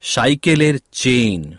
Shaikalir Chain